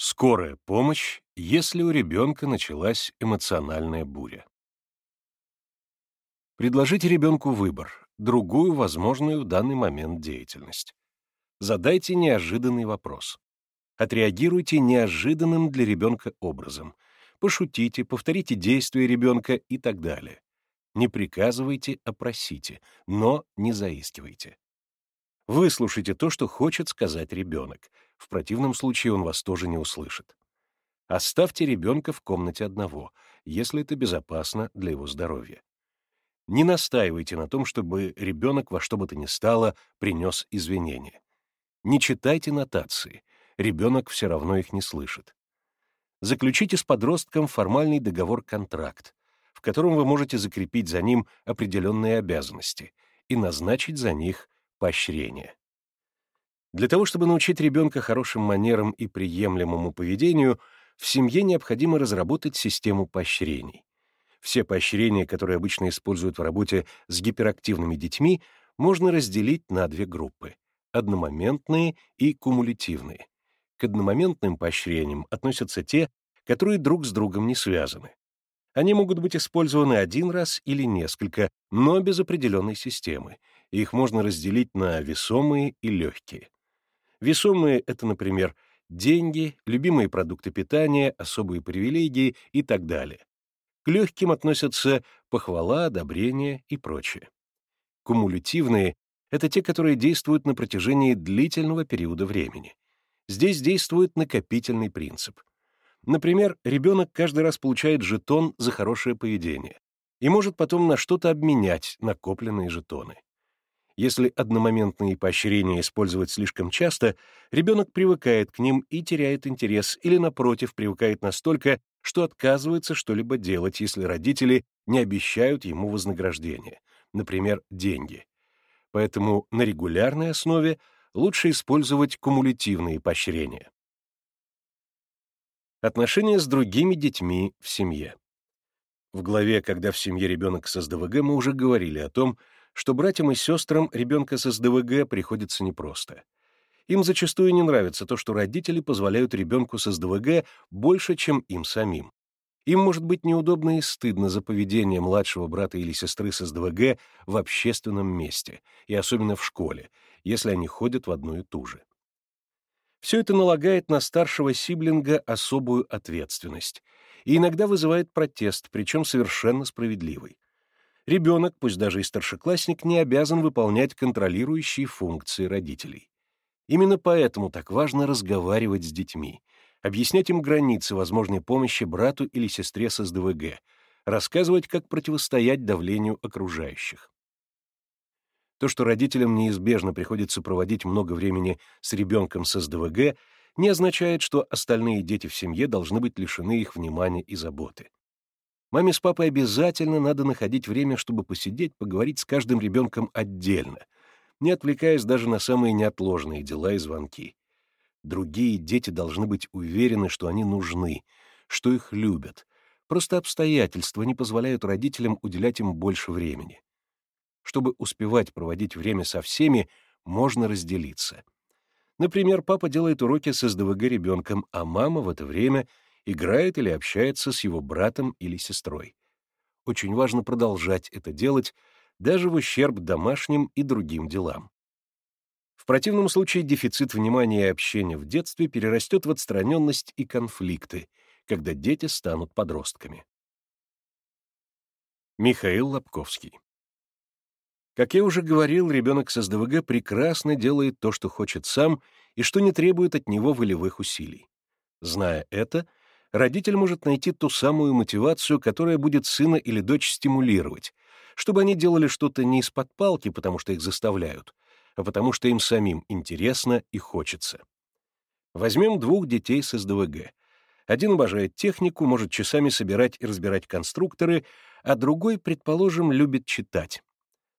Скорая помощь, если у ребенка началась эмоциональная буря. Предложите ребенку выбор, другую возможную в данный момент деятельность. Задайте неожиданный вопрос. Отреагируйте неожиданным для ребенка образом. Пошутите, повторите действия ребенка и так далее. Не приказывайте, а просите, но не заискивайте. Выслушайте то, что хочет сказать ребенок. В противном случае он вас тоже не услышит. Оставьте ребенка в комнате одного, если это безопасно для его здоровья. Не настаивайте на том, чтобы ребенок во что бы то ни стало принес извинения. Не читайте нотации, ребенок все равно их не слышит. Заключите с подростком формальный договор-контракт, в котором вы можете закрепить за ним определенные обязанности и назначить за них поощрение. Для того, чтобы научить ребенка хорошим манерам и приемлемому поведению, в семье необходимо разработать систему поощрений. Все поощрения, которые обычно используют в работе с гиперактивными детьми, можно разделить на две группы — одномоментные и кумулятивные. К одномоментным поощрениям относятся те, которые друг с другом не связаны. Они могут быть использованы один раз или несколько, но без определенной системы, их можно разделить на весомые и легкие. Весомые — это, например, деньги, любимые продукты питания, особые привилегии и так далее. К легким относятся похвала, одобрение и прочее. Кумулятивные — это те, которые действуют на протяжении длительного периода времени. Здесь действует накопительный принцип. Например, ребенок каждый раз получает жетон за хорошее поведение и может потом на что-то обменять накопленные жетоны. Если одномоментные поощрения использовать слишком часто, ребенок привыкает к ним и теряет интерес или, напротив, привыкает настолько, что отказывается что-либо делать, если родители не обещают ему вознаграждение, например, деньги. Поэтому на регулярной основе лучше использовать кумулятивные поощрения. Отношения с другими детьми в семье. В главе «Когда в семье ребенок с СДВГ» мы уже говорили о том, что братьям и сестрам ребенка с СДВГ приходится непросто. Им зачастую не нравится то, что родители позволяют ребенку с СДВГ больше, чем им самим. Им может быть неудобно и стыдно за поведение младшего брата или сестры с СДВГ в общественном месте, и особенно в школе, если они ходят в одну и ту же. Все это налагает на старшего сиблинга особую ответственность и иногда вызывает протест, причем совершенно справедливый. Ребенок, пусть даже и старшеклассник, не обязан выполнять контролирующие функции родителей. Именно поэтому так важно разговаривать с детьми, объяснять им границы возможной помощи брату или сестре с СДВГ, рассказывать, как противостоять давлению окружающих. То, что родителям неизбежно приходится проводить много времени с ребенком с СДВГ, не означает, что остальные дети в семье должны быть лишены их внимания и заботы. Маме с папой обязательно надо находить время, чтобы посидеть, поговорить с каждым ребенком отдельно, не отвлекаясь даже на самые неотложные дела и звонки. Другие дети должны быть уверены, что они нужны, что их любят. Просто обстоятельства не позволяют родителям уделять им больше времени. Чтобы успевать проводить время со всеми, можно разделиться. Например, папа делает уроки с СДВГ ребенком, а мама в это время — играет или общается с его братом или сестрой. Очень важно продолжать это делать, даже в ущерб домашним и другим делам. В противном случае дефицит внимания и общения в детстве перерастет в отстраненность и конфликты, когда дети станут подростками. Михаил Лобковский Как я уже говорил, ребенок с СДВГ прекрасно делает то, что хочет сам, и что не требует от него волевых усилий. Зная это, родитель может найти ту самую мотивацию, которая будет сына или дочь стимулировать, чтобы они делали что-то не из-под палки, потому что их заставляют, а потому что им самим интересно и хочется. Возьмем двух детей с СДВГ. Один обожает технику, может часами собирать и разбирать конструкторы, а другой, предположим, любит читать.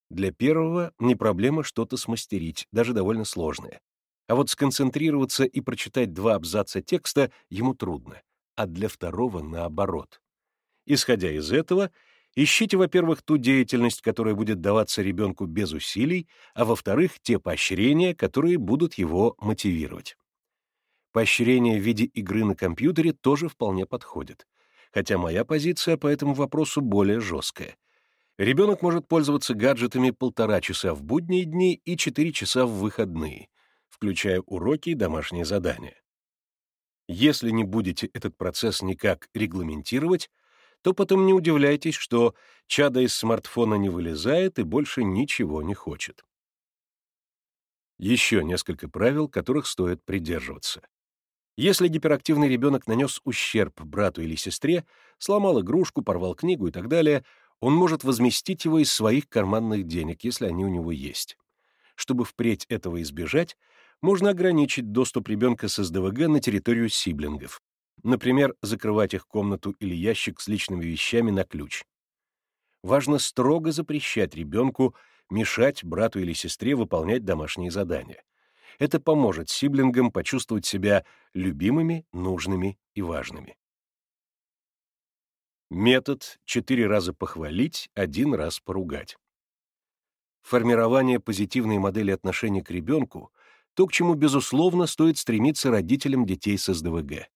Для первого не проблема что-то смастерить, даже довольно сложное. А вот сконцентрироваться и прочитать два абзаца текста ему трудно а для второго наоборот. Исходя из этого, ищите, во-первых, ту деятельность, которая будет даваться ребенку без усилий, а во-вторых, те поощрения, которые будут его мотивировать. Поощрение в виде игры на компьютере тоже вполне подходит. Хотя моя позиция по этому вопросу более жесткая. Ребенок может пользоваться гаджетами полтора часа в будние дни и четыре часа в выходные, включая уроки и домашние задания. Если не будете этот процесс никак регламентировать, то потом не удивляйтесь, что чада из смартфона не вылезает и больше ничего не хочет. Еще несколько правил, которых стоит придерживаться. Если гиперактивный ребенок нанес ущерб брату или сестре, сломал игрушку, порвал книгу и так далее, он может возместить его из своих карманных денег, если они у него есть. Чтобы впредь этого избежать, можно ограничить доступ ребенка с СДВГ на территорию сиблингов. Например, закрывать их комнату или ящик с личными вещами на ключ. Важно строго запрещать ребенку мешать брату или сестре выполнять домашние задания. Это поможет сиблингам почувствовать себя любимыми, нужными и важными. Метод «четыре раза похвалить, один раз поругать». Формирование позитивной модели отношения к ребенку — то, к чему, безусловно, стоит стремиться родителям детей с СДВГ.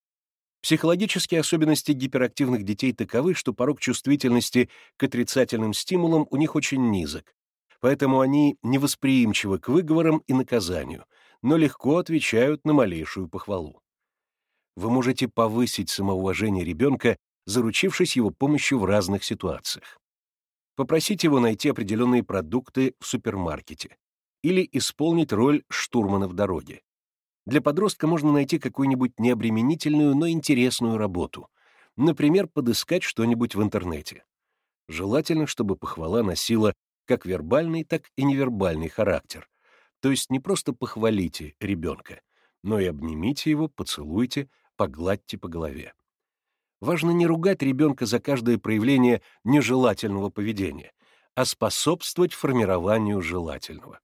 Психологические особенности гиперактивных детей таковы, что порог чувствительности к отрицательным стимулам у них очень низок, поэтому они невосприимчивы к выговорам и наказанию, но легко отвечают на малейшую похвалу. Вы можете повысить самоуважение ребенка, заручившись его помощью в разных ситуациях. Попросить его найти определенные продукты в супермаркете или исполнить роль штурмана в дороге. Для подростка можно найти какую-нибудь необременительную, но интересную работу. Например, подыскать что-нибудь в интернете. Желательно, чтобы похвала носила как вербальный, так и невербальный характер. То есть не просто похвалите ребенка, но и обнимите его, поцелуйте, погладьте по голове. Важно не ругать ребенка за каждое проявление нежелательного поведения, а способствовать формированию желательного.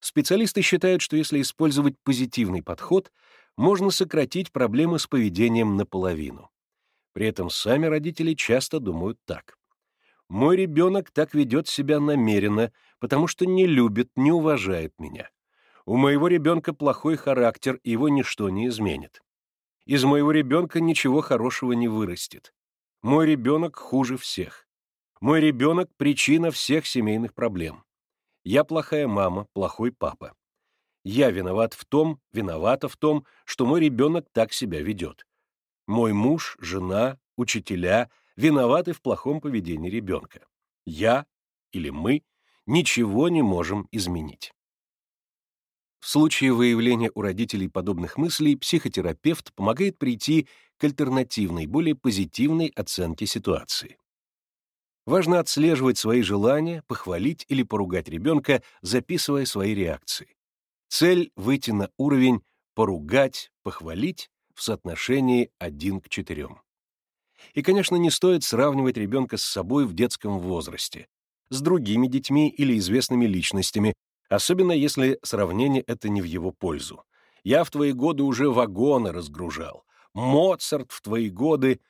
Специалисты считают, что если использовать позитивный подход, можно сократить проблемы с поведением наполовину. При этом сами родители часто думают так. Мой ребенок так ведет себя намеренно, потому что не любит, не уважает меня. У моего ребенка плохой характер, его ничто не изменит. Из моего ребенка ничего хорошего не вырастет. Мой ребенок хуже всех. Мой ребенок — причина всех семейных проблем. Я плохая мама, плохой папа. Я виноват в том, виновата в том, что мой ребенок так себя ведет. Мой муж, жена, учителя виноваты в плохом поведении ребенка. Я или мы ничего не можем изменить. В случае выявления у родителей подобных мыслей психотерапевт помогает прийти к альтернативной, более позитивной оценке ситуации. Важно отслеживать свои желания, похвалить или поругать ребенка, записывая свои реакции. Цель — выйти на уровень поругать, похвалить в соотношении 1 к 4. И, конечно, не стоит сравнивать ребенка с собой в детском возрасте, с другими детьми или известными личностями, особенно если сравнение это не в его пользу. Я в твои годы уже вагоны разгружал. Моцарт в твои годы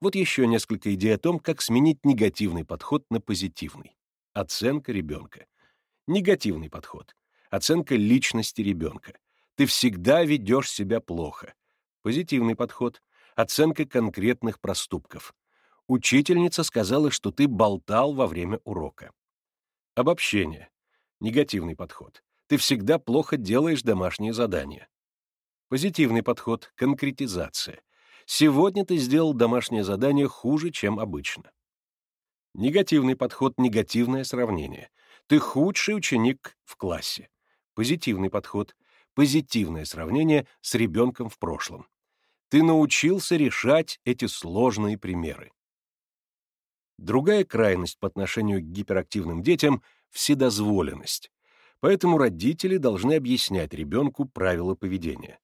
вот еще несколько идей о том, как сменить негативный подход на позитивный. Оценка ребенка. Негативный подход. Оценка личности ребенка. Ты всегда ведешь себя плохо. Позитивный подход. Оценка конкретных проступков. Учительница сказала, что ты болтал во время урока. Обобщение. Негативный подход. Ты всегда плохо делаешь домашние задания. Позитивный подход — конкретизация. Сегодня ты сделал домашнее задание хуже, чем обычно. Негативный подход — негативное сравнение. Ты худший ученик в классе. Позитивный подход — позитивное сравнение с ребенком в прошлом. Ты научился решать эти сложные примеры. Другая крайность по отношению к гиперактивным детям — вседозволенность. Поэтому родители должны объяснять ребенку правила поведения.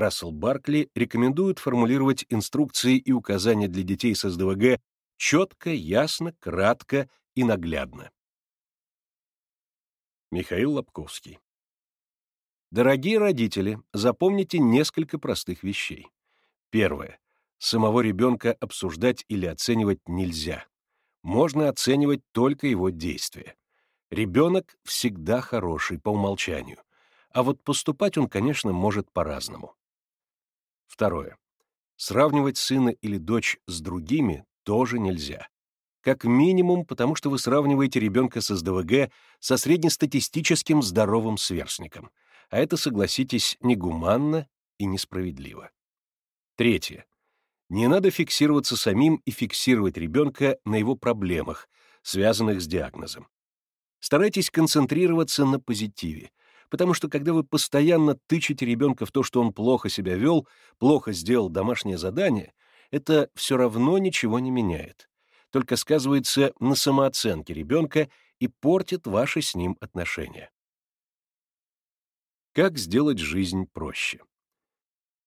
Рассел Баркли рекомендует формулировать инструкции и указания для детей с СДВГ четко, ясно, кратко и наглядно. Михаил Лобковский Дорогие родители, запомните несколько простых вещей. Первое. Самого ребенка обсуждать или оценивать нельзя. Можно оценивать только его действия. Ребенок всегда хороший по умолчанию, а вот поступать он, конечно, может по-разному. Второе. Сравнивать сына или дочь с другими тоже нельзя. Как минимум, потому что вы сравниваете ребенка с СДВГ со среднестатистическим здоровым сверстником, а это, согласитесь, негуманно и несправедливо. Третье. Не надо фиксироваться самим и фиксировать ребенка на его проблемах, связанных с диагнозом. Старайтесь концентрироваться на позитиве, потому что когда вы постоянно тычете ребенка в то, что он плохо себя вел, плохо сделал домашнее задание, это все равно ничего не меняет, только сказывается на самооценке ребенка и портит ваши с ним отношения. Как сделать жизнь проще?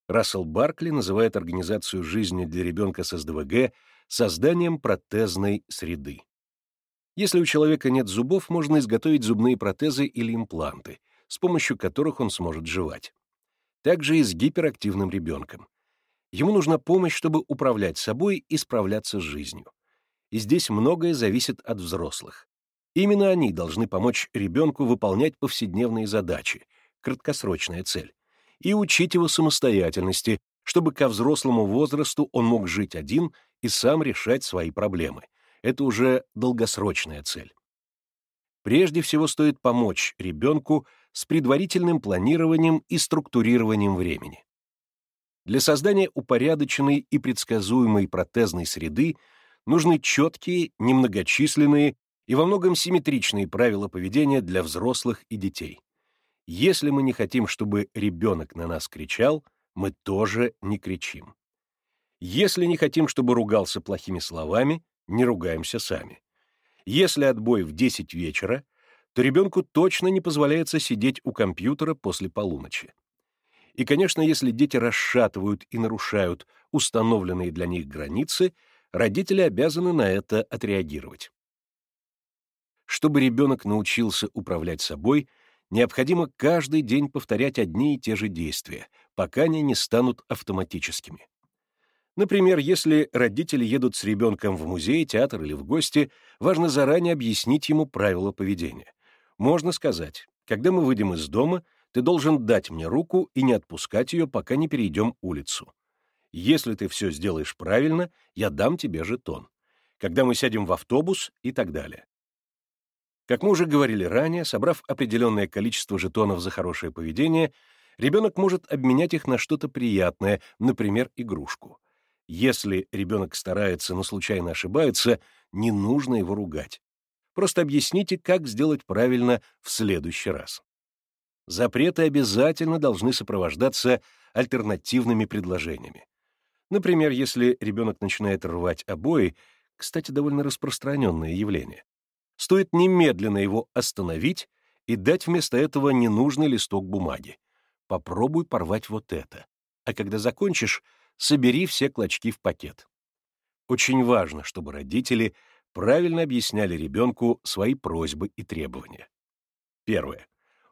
Рассел Баркли называет организацию жизни для ребенка с СДВГ созданием протезной среды. Если у человека нет зубов, можно изготовить зубные протезы или импланты, с помощью которых он сможет жевать. Также и с гиперактивным ребенком. Ему нужна помощь, чтобы управлять собой и справляться с жизнью. И здесь многое зависит от взрослых. Именно они должны помочь ребенку выполнять повседневные задачи, краткосрочная цель, и учить его самостоятельности, чтобы ко взрослому возрасту он мог жить один и сам решать свои проблемы. Это уже долгосрочная цель. Прежде всего стоит помочь ребенку с предварительным планированием и структурированием времени. Для создания упорядоченной и предсказуемой протезной среды нужны четкие, немногочисленные и во многом симметричные правила поведения для взрослых и детей. Если мы не хотим, чтобы ребенок на нас кричал, мы тоже не кричим. Если не хотим, чтобы ругался плохими словами, не ругаемся сами. Если отбой в 10 вечера, то ребенку точно не позволяется сидеть у компьютера после полуночи. И, конечно, если дети расшатывают и нарушают установленные для них границы, родители обязаны на это отреагировать. Чтобы ребенок научился управлять собой, необходимо каждый день повторять одни и те же действия, пока они не станут автоматическими. Например, если родители едут с ребенком в музей, театр или в гости, важно заранее объяснить ему правила поведения. Можно сказать, когда мы выйдем из дома, ты должен дать мне руку и не отпускать ее, пока не перейдем улицу. Если ты все сделаешь правильно, я дам тебе жетон. Когда мы сядем в автобус и так далее. Как мы уже говорили ранее, собрав определенное количество жетонов за хорошее поведение, ребенок может обменять их на что-то приятное, например, игрушку. Если ребенок старается, но случайно ошибается, не нужно его ругать. Просто объясните, как сделать правильно в следующий раз. Запреты обязательно должны сопровождаться альтернативными предложениями. Например, если ребенок начинает рвать обои, кстати, довольно распространенное явление, стоит немедленно его остановить и дать вместо этого ненужный листок бумаги. Попробуй порвать вот это. А когда закончишь, собери все клочки в пакет. Очень важно, чтобы родители правильно объясняли ребенку свои просьбы и требования. Первое.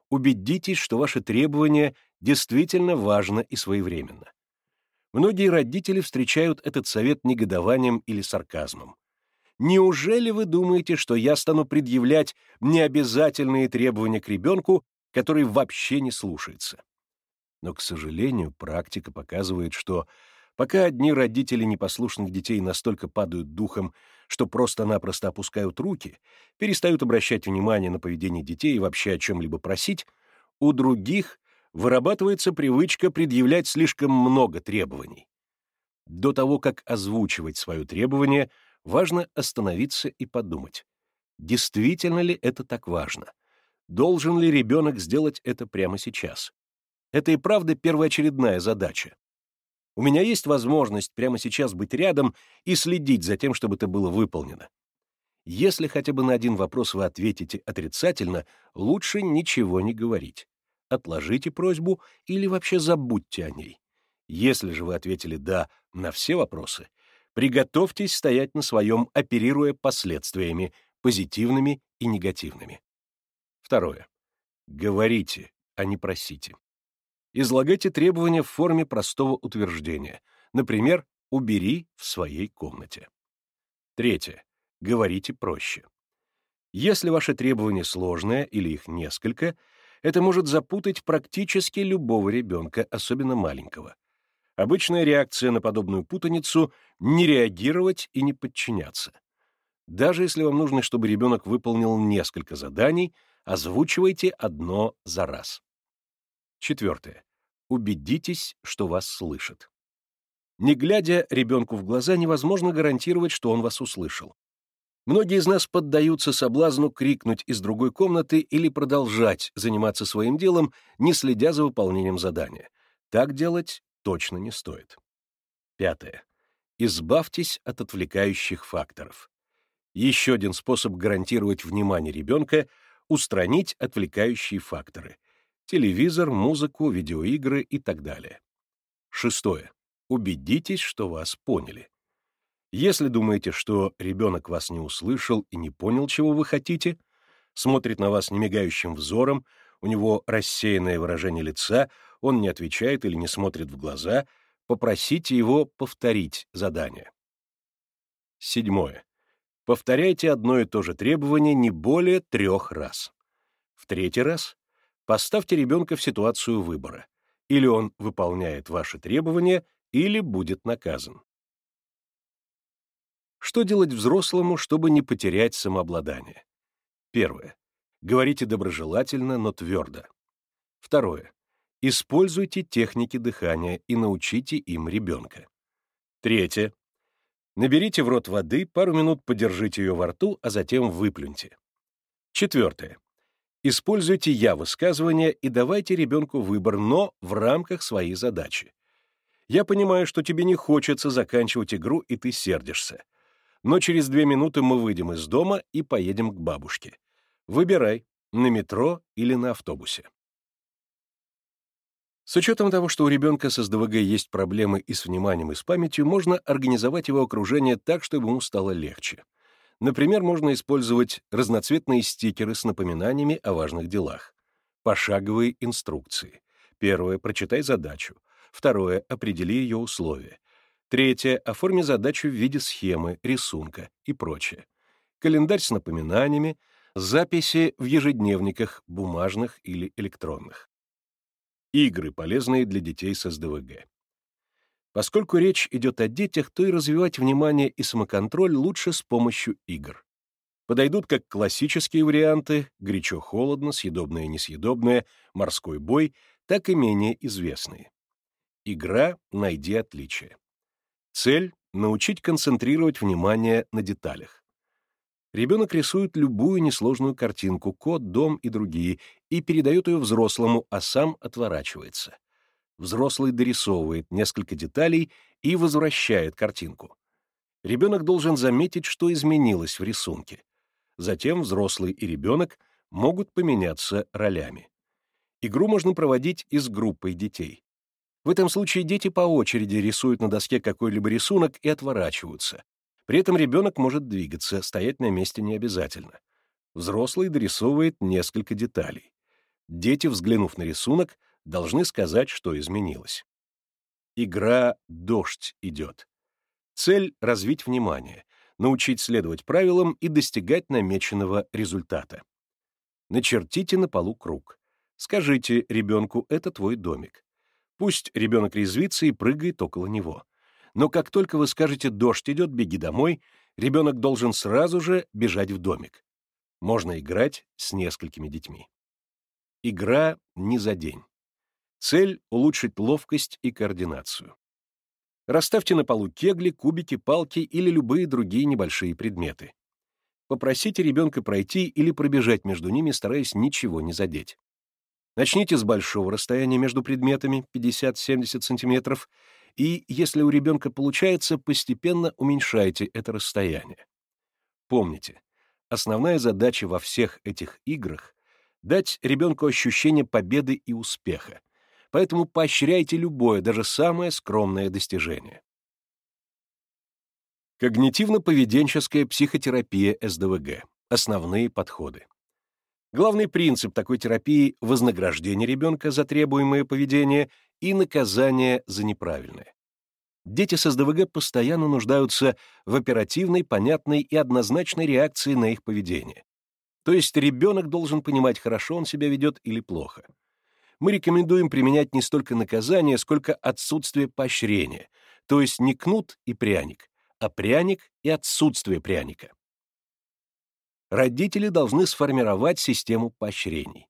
Убедитесь, что ваше требование действительно важно и своевременно. Многие родители встречают этот совет негодованием или сарказмом. Неужели вы думаете, что я стану предъявлять необязательные требования к ребенку, который вообще не слушается? Но, к сожалению, практика показывает, что Пока одни родители непослушных детей настолько падают духом, что просто-напросто опускают руки, перестают обращать внимание на поведение детей и вообще о чем-либо просить, у других вырабатывается привычка предъявлять слишком много требований. До того, как озвучивать свое требование, важно остановиться и подумать, действительно ли это так важно? Должен ли ребенок сделать это прямо сейчас? Это и правда первоочередная задача. У меня есть возможность прямо сейчас быть рядом и следить за тем, чтобы это было выполнено. Если хотя бы на один вопрос вы ответите отрицательно, лучше ничего не говорить. Отложите просьбу или вообще забудьте о ней. Если же вы ответили «да» на все вопросы, приготовьтесь стоять на своем, оперируя последствиями, позитивными и негативными. Второе. Говорите, а не просите. Излагайте требования в форме простого утверждения. Например, «убери в своей комнате». Третье. Говорите проще. Если ваше требование сложное или их несколько, это может запутать практически любого ребенка, особенно маленького. Обычная реакция на подобную путаницу — не реагировать и не подчиняться. Даже если вам нужно, чтобы ребенок выполнил несколько заданий, озвучивайте одно за раз. Четвертое. Убедитесь, что вас слышат. Не глядя ребенку в глаза, невозможно гарантировать, что он вас услышал. Многие из нас поддаются соблазну крикнуть из другой комнаты или продолжать заниматься своим делом, не следя за выполнением задания. Так делать точно не стоит. Пятое. Избавьтесь от отвлекающих факторов. Еще один способ гарантировать внимание ребенка — устранить отвлекающие факторы — телевизор, музыку, видеоигры и так далее. Шестое. Убедитесь, что вас поняли. Если думаете, что ребенок вас не услышал и не понял, чего вы хотите, смотрит на вас немигающим взором, у него рассеянное выражение лица, он не отвечает или не смотрит в глаза, попросите его повторить задание. Седьмое. Повторяйте одно и то же требование не более трех раз. В третий раз поставьте ребенка в ситуацию выбора. Или он выполняет ваши требования, или будет наказан. Что делать взрослому, чтобы не потерять самообладание? Первое. Говорите доброжелательно, но твердо. Второе. Используйте техники дыхания и научите им ребенка. Третье. Наберите в рот воды, пару минут подержите ее во рту, а затем выплюньте. Четвертое. Используйте «я» и давайте ребенку выбор, но в рамках своей задачи. Я понимаю, что тебе не хочется заканчивать игру, и ты сердишься но через две минуты мы выйдем из дома и поедем к бабушке. Выбирай, на метро или на автобусе. С учетом того, что у ребенка с СДВГ есть проблемы и с вниманием, и с памятью, можно организовать его окружение так, чтобы ему стало легче. Например, можно использовать разноцветные стикеры с напоминаниями о важных делах. Пошаговые инструкции. Первое — прочитай задачу. Второе — определи ее условия. Третье — оформи задачу в виде схемы, рисунка и прочее. Календарь с напоминаниями, записи в ежедневниках, бумажных или электронных. Игры, полезные для детей с СДВГ. Поскольку речь идет о детях, то и развивать внимание и самоконтроль лучше с помощью игр. Подойдут как классические варианты горячо-холодно, съедобное-несъедобное, морской бой, так и менее известные. Игра «Найди отличие». Цель — научить концентрировать внимание на деталях. Ребенок рисует любую несложную картинку, кот, дом и другие, и передает ее взрослому, а сам отворачивается. Взрослый дорисовывает несколько деталей и возвращает картинку. Ребенок должен заметить, что изменилось в рисунке. Затем взрослый и ребенок могут поменяться ролями. Игру можно проводить и с группой детей. В этом случае дети по очереди рисуют на доске какой-либо рисунок и отворачиваются. При этом ребенок может двигаться, стоять на месте не обязательно. Взрослый дорисовывает несколько деталей. Дети, взглянув на рисунок, должны сказать, что изменилось. Игра «Дождь» идет. Цель — развить внимание, научить следовать правилам и достигать намеченного результата. Начертите на полу круг. Скажите ребенку «это твой домик». Пусть ребенок резвится и прыгает около него. Но как только вы скажете «дождь идет, беги домой», ребенок должен сразу же бежать в домик. Можно играть с несколькими детьми. Игра не за день. Цель — улучшить ловкость и координацию. Расставьте на полу кегли, кубики, палки или любые другие небольшие предметы. Попросите ребенка пройти или пробежать между ними, стараясь ничего не задеть. Начните с большого расстояния между предметами, 50-70 см, и, если у ребенка получается, постепенно уменьшайте это расстояние. Помните, основная задача во всех этих играх — дать ребенку ощущение победы и успеха, поэтому поощряйте любое, даже самое скромное достижение. Когнитивно-поведенческая психотерапия СДВГ. Основные подходы. Главный принцип такой терапии — вознаграждение ребенка за требуемое поведение и наказание за неправильное. Дети с СДВГ постоянно нуждаются в оперативной, понятной и однозначной реакции на их поведение. То есть ребенок должен понимать, хорошо он себя ведет или плохо. Мы рекомендуем применять не столько наказание, сколько отсутствие поощрения, то есть не кнут и пряник, а пряник и отсутствие пряника. Родители должны сформировать систему поощрений.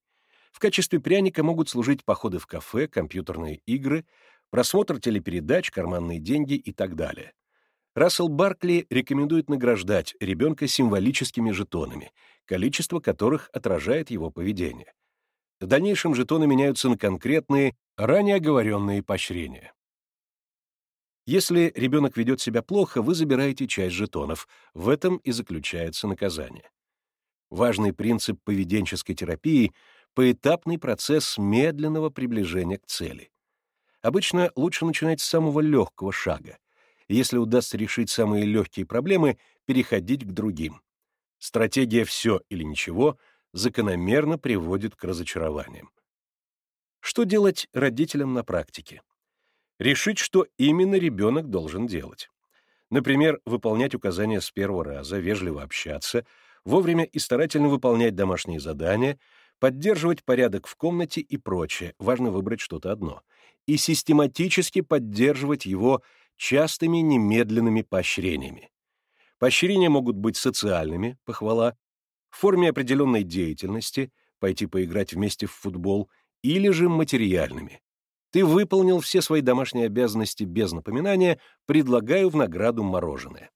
В качестве пряника могут служить походы в кафе, компьютерные игры, просмотр телепередач, карманные деньги и так далее. Рассел Баркли рекомендует награждать ребенка символическими жетонами, количество которых отражает его поведение. В дальнейшем жетоны меняются на конкретные, ранее оговоренные поощрения. Если ребенок ведет себя плохо, вы забираете часть жетонов. В этом и заключается наказание. Важный принцип поведенческой терапии — поэтапный процесс медленного приближения к цели. Обычно лучше начинать с самого легкого шага. Если удастся решить самые легкие проблемы, переходить к другим. Стратегия «все или ничего» закономерно приводит к разочарованиям. Что делать родителям на практике? Решить, что именно ребенок должен делать. Например, выполнять указания с первого раза, вежливо общаться, вовремя и старательно выполнять домашние задания, поддерживать порядок в комнате и прочее, важно выбрать что-то одно, и систематически поддерживать его частыми немедленными поощрениями. Поощрения могут быть социальными, похвала, в форме определенной деятельности, пойти поиграть вместе в футбол, или же материальными. Ты выполнил все свои домашние обязанности без напоминания, предлагаю в награду мороженое.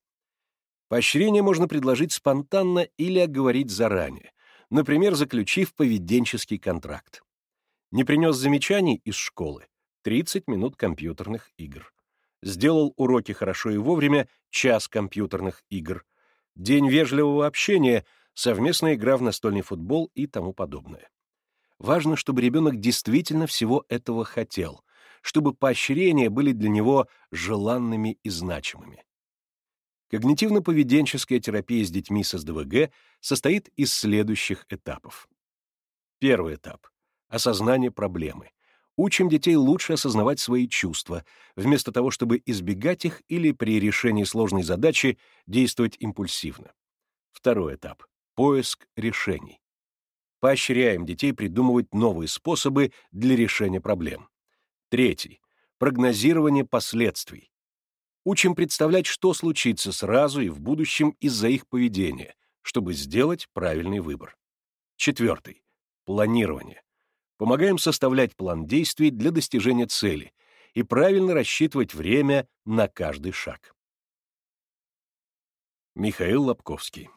Поощрение можно предложить спонтанно или оговорить заранее, например, заключив поведенческий контракт. Не принес замечаний из школы — 30 минут компьютерных игр. Сделал уроки хорошо и вовремя — час компьютерных игр. День вежливого общения — совместная игра в настольный футбол и тому подобное. Важно, чтобы ребенок действительно всего этого хотел, чтобы поощрения были для него желанными и значимыми. Когнитивно-поведенческая терапия с детьми с СДВГ состоит из следующих этапов. Первый этап — осознание проблемы. Учим детей лучше осознавать свои чувства, вместо того, чтобы избегать их или при решении сложной задачи действовать импульсивно. Второй этап — поиск решений. Поощряем детей придумывать новые способы для решения проблем. Третий — прогнозирование последствий. Учим представлять, что случится сразу и в будущем из-за их поведения, чтобы сделать правильный выбор. Четвертый — планирование. Помогаем составлять план действий для достижения цели и правильно рассчитывать время на каждый шаг. Михаил Лобковский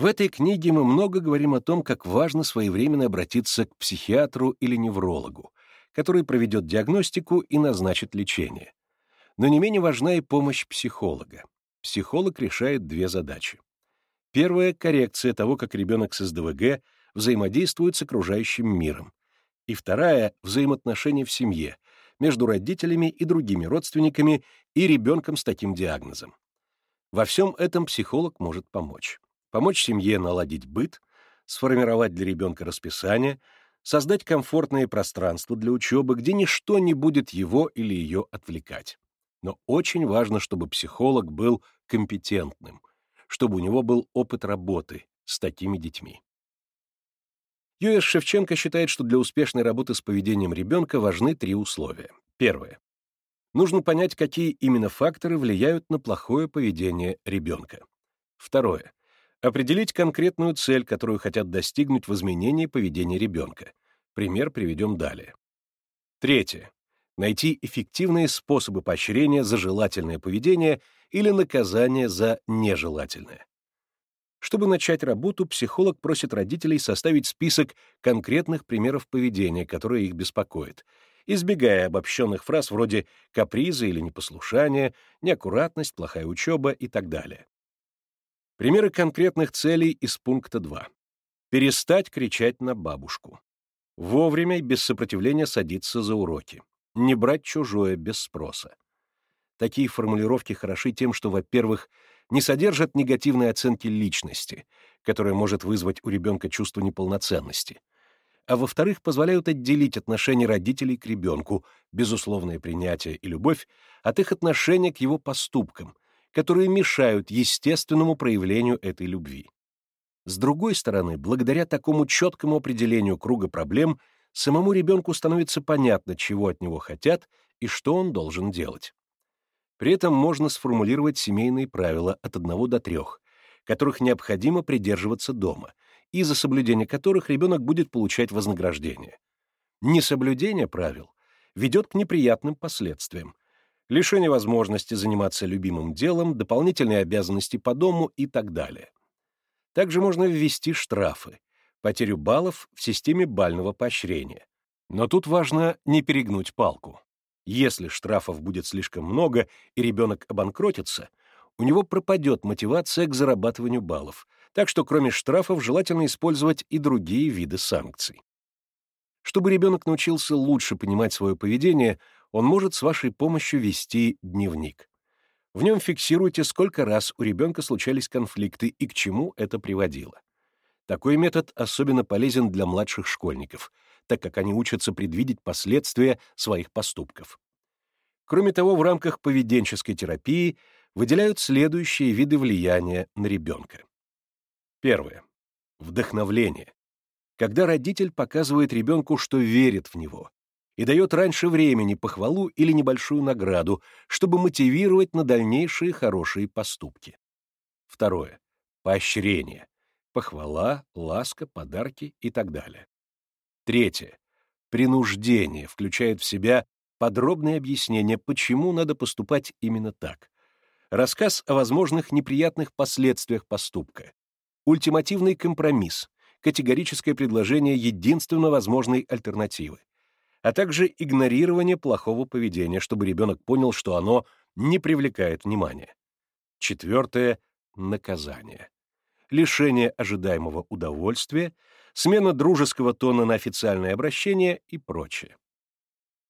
В этой книге мы много говорим о том, как важно своевременно обратиться к психиатру или неврологу, который проведет диагностику и назначит лечение. Но не менее важна и помощь психолога. Психолог решает две задачи. Первая — коррекция того, как ребенок с СДВГ взаимодействует с окружающим миром. И вторая — взаимоотношения в семье, между родителями и другими родственниками и ребенком с таким диагнозом. Во всем этом психолог может помочь. Помочь семье наладить быт, сформировать для ребенка расписание, создать комфортное пространство для учебы, где ничто не будет его или ее отвлекать. Но очень важно, чтобы психолог был компетентным, чтобы у него был опыт работы с такими детьми. Ю.С. Шевченко считает, что для успешной работы с поведением ребенка важны три условия. Первое. Нужно понять, какие именно факторы влияют на плохое поведение ребенка. Второе. Определить конкретную цель, которую хотят достигнуть в изменении поведения ребенка. Пример приведем далее. Третье найти эффективные способы поощрения за желательное поведение или наказание за нежелательное. Чтобы начать работу, психолог просит родителей составить список конкретных примеров поведения, которые их беспокоят, избегая обобщенных фраз вроде «капризы» или «непослушание», «неаккуратность», «плохая учеба» и так далее. Примеры конкретных целей из пункта 2. Перестать кричать на бабушку. Вовремя и без сопротивления садиться за уроки не брать чужое без спроса. Такие формулировки хороши тем, что, во-первых, не содержат негативной оценки личности, которая может вызвать у ребенка чувство неполноценности, а во-вторых, позволяют отделить отношение родителей к ребенку, безусловное принятие и любовь, от их отношения к его поступкам, которые мешают естественному проявлению этой любви. С другой стороны, благодаря такому четкому определению круга проблем самому ребенку становится понятно, чего от него хотят и что он должен делать. При этом можно сформулировать семейные правила от 1 до 3, которых необходимо придерживаться дома, и за соблюдение которых ребенок будет получать вознаграждение. Несоблюдение правил ведет к неприятным последствиям, лишение возможности заниматься любимым делом, дополнительные обязанности по дому и так далее. Также можно ввести штрафы, потерю баллов в системе бального поощрения. Но тут важно не перегнуть палку. Если штрафов будет слишком много и ребенок обанкротится, у него пропадет мотивация к зарабатыванию баллов, так что кроме штрафов желательно использовать и другие виды санкций. Чтобы ребенок научился лучше понимать свое поведение, он может с вашей помощью вести дневник. В нем фиксируйте, сколько раз у ребенка случались конфликты и к чему это приводило. Такой метод особенно полезен для младших школьников, так как они учатся предвидеть последствия своих поступков. Кроме того, в рамках поведенческой терапии выделяют следующие виды влияния на ребенка. Первое. Вдохновление. Когда родитель показывает ребенку, что верит в него, и дает раньше времени похвалу или небольшую награду, чтобы мотивировать на дальнейшие хорошие поступки. Второе. Поощрение. Похвала, ласка, подарки и так далее. Третье. Принуждение включает в себя подробное объяснение, почему надо поступать именно так. Рассказ о возможных неприятных последствиях поступка. Ультимативный компромисс, категорическое предложение единственно возможной альтернативы а также игнорирование плохого поведения, чтобы ребенок понял, что оно не привлекает внимания. Четвертое — наказание. Лишение ожидаемого удовольствия, смена дружеского тона на официальное обращение и прочее.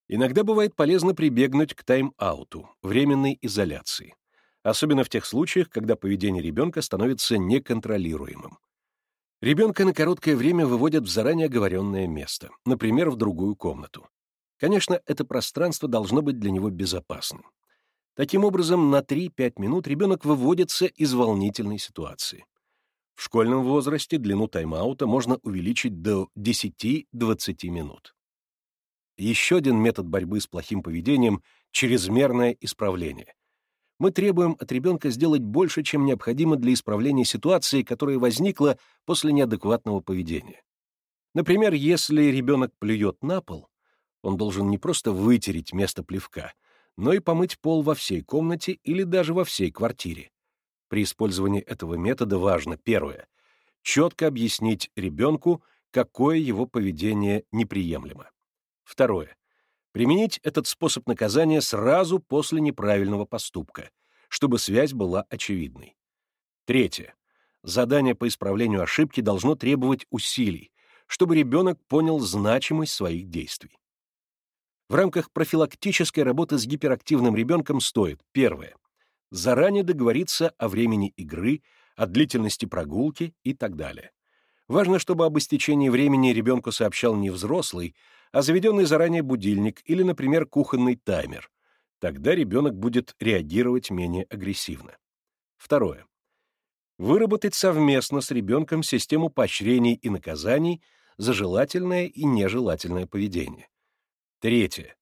Иногда бывает полезно прибегнуть к тайм-ауту, временной изоляции, особенно в тех случаях, когда поведение ребенка становится неконтролируемым. Ребенка на короткое время выводят в заранее оговоренное место, например, в другую комнату. Конечно, это пространство должно быть для него безопасным. Таким образом, на 3-5 минут ребенок выводится из волнительной ситуации. В школьном возрасте длину тайм-аута можно увеличить до 10-20 минут. Еще один метод борьбы с плохим поведением — чрезмерное исправление мы требуем от ребенка сделать больше, чем необходимо для исправления ситуации, которая возникла после неадекватного поведения. Например, если ребенок плюет на пол, он должен не просто вытереть место плевка, но и помыть пол во всей комнате или даже во всей квартире. При использовании этого метода важно, первое, четко объяснить ребенку, какое его поведение неприемлемо. Второе, Применить этот способ наказания сразу после неправильного поступка, чтобы связь была очевидной. Третье. Задание по исправлению ошибки должно требовать усилий, чтобы ребенок понял значимость своих действий. В рамках профилактической работы с гиперактивным ребенком стоит первое — заранее договориться о времени игры, о длительности прогулки и так далее. Важно, чтобы об истечении времени ребенку сообщал не взрослый, а заведенный заранее будильник или, например, кухонный таймер. Тогда ребенок будет реагировать менее агрессивно. Второе. Выработать совместно с ребенком систему поощрений и наказаний за желательное и нежелательное поведение. Третье.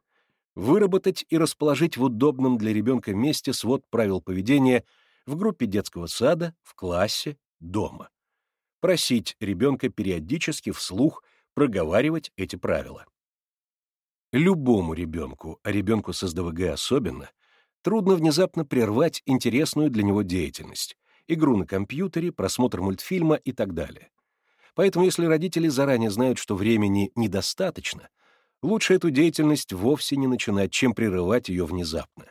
Выработать и расположить в удобном для ребенка месте свод правил поведения в группе детского сада, в классе, дома. Просить ребенка периодически вслух проговаривать эти правила. Любому ребенку, а ребенку с СДВГ особенно, трудно внезапно прервать интересную для него деятельность — игру на компьютере, просмотр мультфильма и так далее. Поэтому если родители заранее знают, что времени недостаточно, лучше эту деятельность вовсе не начинать, чем прерывать ее внезапно.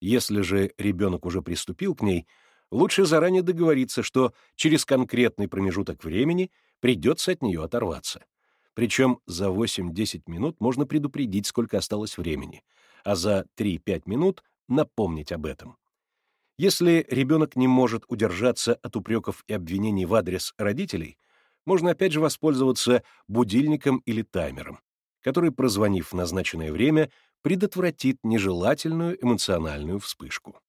Если же ребенок уже приступил к ней, лучше заранее договориться, что через конкретный промежуток времени придется от нее оторваться. Причем за 8-10 минут можно предупредить, сколько осталось времени, а за 3-5 минут напомнить об этом. Если ребенок не может удержаться от упреков и обвинений в адрес родителей, можно опять же воспользоваться будильником или таймером, который, прозвонив в назначенное время, предотвратит нежелательную эмоциональную вспышку.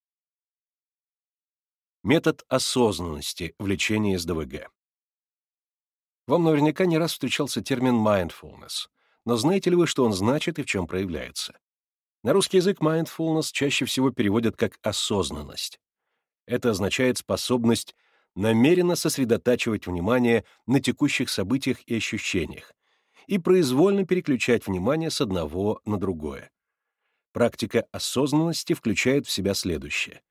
Метод осознанности в лечении СДВГ. Вам наверняка не раз встречался термин mindfulness, но знаете ли вы, что он значит и в чем проявляется? На русский язык mindfulness чаще всего переводят как осознанность. Это означает способность намеренно сосредотачивать внимание на текущих событиях и ощущениях и произвольно переключать внимание с одного на другое. Практика осознанности включает в себя следующее.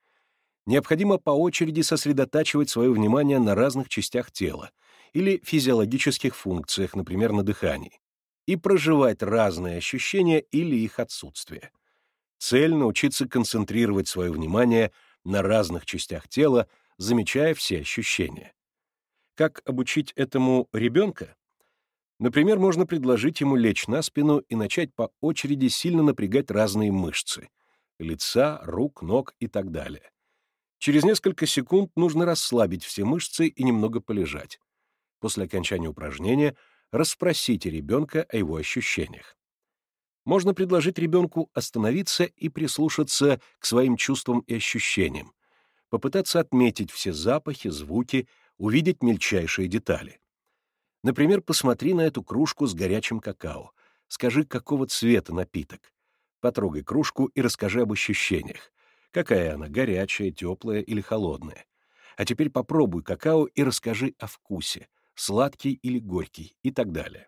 Необходимо по очереди сосредотачивать свое внимание на разных частях тела или физиологических функциях, например, на дыхании, и проживать разные ощущения или их отсутствие. Цель — научиться концентрировать свое внимание на разных частях тела, замечая все ощущения. Как обучить этому ребенка? Например, можно предложить ему лечь на спину и начать по очереди сильно напрягать разные мышцы — лица, рук, ног и так далее. Через несколько секунд нужно расслабить все мышцы и немного полежать. После окончания упражнения расспросите ребенка о его ощущениях. Можно предложить ребенку остановиться и прислушаться к своим чувствам и ощущениям, попытаться отметить все запахи, звуки, увидеть мельчайшие детали. Например, посмотри на эту кружку с горячим какао. Скажи, какого цвета напиток. Потрогай кружку и расскажи об ощущениях. Какая она, горячая, теплая или холодная. А теперь попробуй какао и расскажи о вкусе, сладкий или горький и так далее.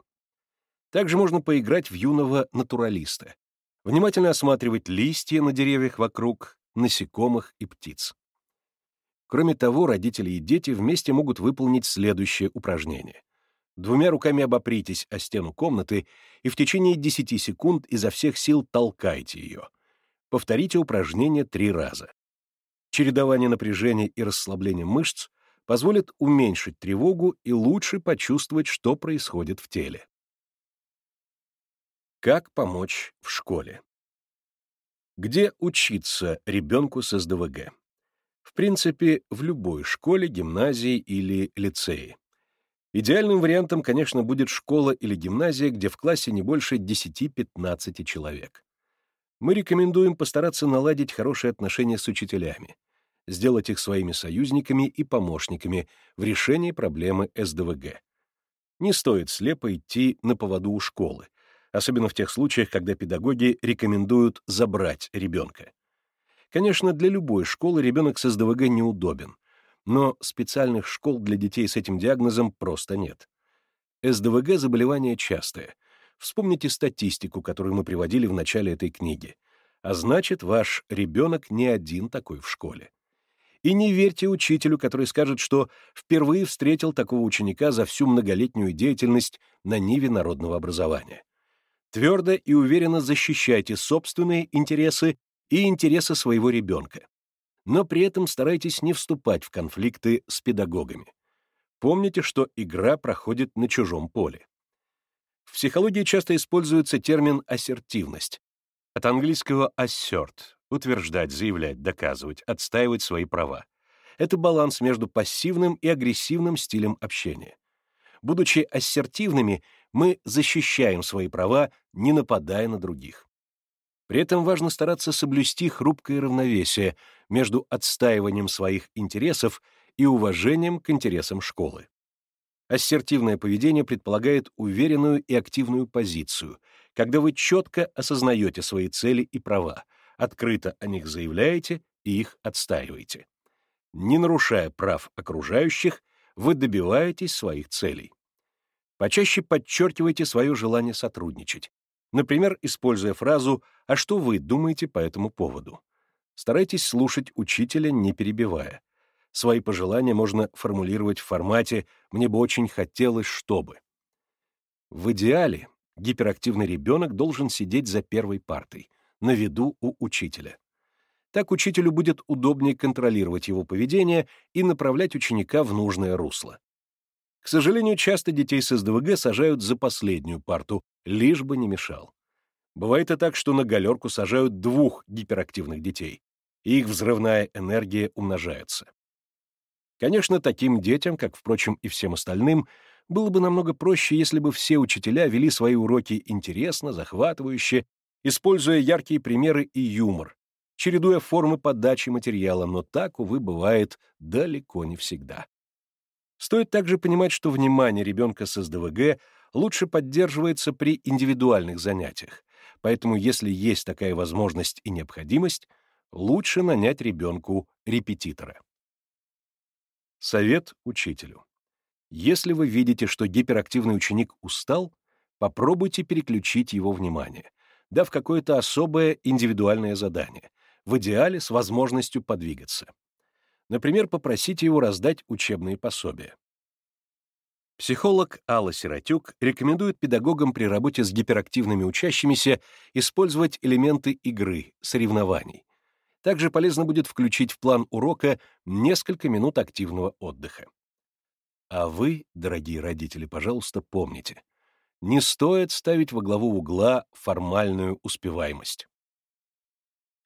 Также можно поиграть в юного натуралиста. Внимательно осматривать листья на деревьях вокруг, насекомых и птиц. Кроме того, родители и дети вместе могут выполнить следующее упражнение. Двумя руками обопритесь о стену комнаты и в течение 10 секунд изо всех сил толкайте ее. Повторите упражнение три раза. Чередование напряжения и расслабления мышц позволит уменьшить тревогу и лучше почувствовать, что происходит в теле. Как помочь в школе? Где учиться ребенку с СДВГ? В принципе, в любой школе, гимназии или лицее. Идеальным вариантом, конечно, будет школа или гимназия, где в классе не больше 10-15 человек. Мы рекомендуем постараться наладить хорошие отношения с учителями, сделать их своими союзниками и помощниками в решении проблемы СДВГ. Не стоит слепо идти на поводу у школы, особенно в тех случаях, когда педагоги рекомендуют забрать ребенка. Конечно, для любой школы ребенок с СДВГ неудобен, но специальных школ для детей с этим диагнозом просто нет. СДВГ — заболевание частое. Вспомните статистику, которую мы приводили в начале этой книги. А значит, ваш ребенок не один такой в школе. И не верьте учителю, который скажет, что впервые встретил такого ученика за всю многолетнюю деятельность на ниве народного образования. Твердо и уверенно защищайте собственные интересы и интересы своего ребенка. Но при этом старайтесь не вступать в конфликты с педагогами. Помните, что игра проходит на чужом поле. В психологии часто используется термин «ассертивность». От английского assert — утверждать, заявлять, доказывать, отстаивать свои права. Это баланс между пассивным и агрессивным стилем общения. Будучи ассертивными, мы защищаем свои права, не нападая на других. При этом важно стараться соблюсти хрупкое равновесие между отстаиванием своих интересов и уважением к интересам школы. Ассертивное поведение предполагает уверенную и активную позицию, когда вы четко осознаете свои цели и права, открыто о них заявляете и их отстаиваете. Не нарушая прав окружающих, вы добиваетесь своих целей. Почаще подчеркивайте свое желание сотрудничать. Например, используя фразу «А что вы думаете по этому поводу?». Старайтесь слушать учителя, не перебивая. Свои пожелания можно формулировать в формате «мне бы очень хотелось, чтобы». В идеале гиперактивный ребенок должен сидеть за первой партой, на виду у учителя. Так учителю будет удобнее контролировать его поведение и направлять ученика в нужное русло. К сожалению, часто детей с СДВГ сажают за последнюю парту, лишь бы не мешал. Бывает и так, что на галерку сажают двух гиперактивных детей, и их взрывная энергия умножается. Конечно, таким детям, как, впрочем, и всем остальным, было бы намного проще, если бы все учителя вели свои уроки интересно, захватывающе, используя яркие примеры и юмор, чередуя формы подачи материала, но так, увы, бывает далеко не всегда. Стоит также понимать, что внимание ребенка с СДВГ лучше поддерживается при индивидуальных занятиях, поэтому если есть такая возможность и необходимость, лучше нанять ребенку репетитора. Совет учителю. Если вы видите, что гиперактивный ученик устал, попробуйте переключить его внимание, дав какое-то особое индивидуальное задание, в идеале с возможностью подвигаться. Например, попросите его раздать учебные пособия. Психолог Алла Сиротюк рекомендует педагогам при работе с гиперактивными учащимися использовать элементы игры, соревнований. Также полезно будет включить в план урока несколько минут активного отдыха. А вы, дорогие родители, пожалуйста, помните, не стоит ставить во главу угла формальную успеваемость.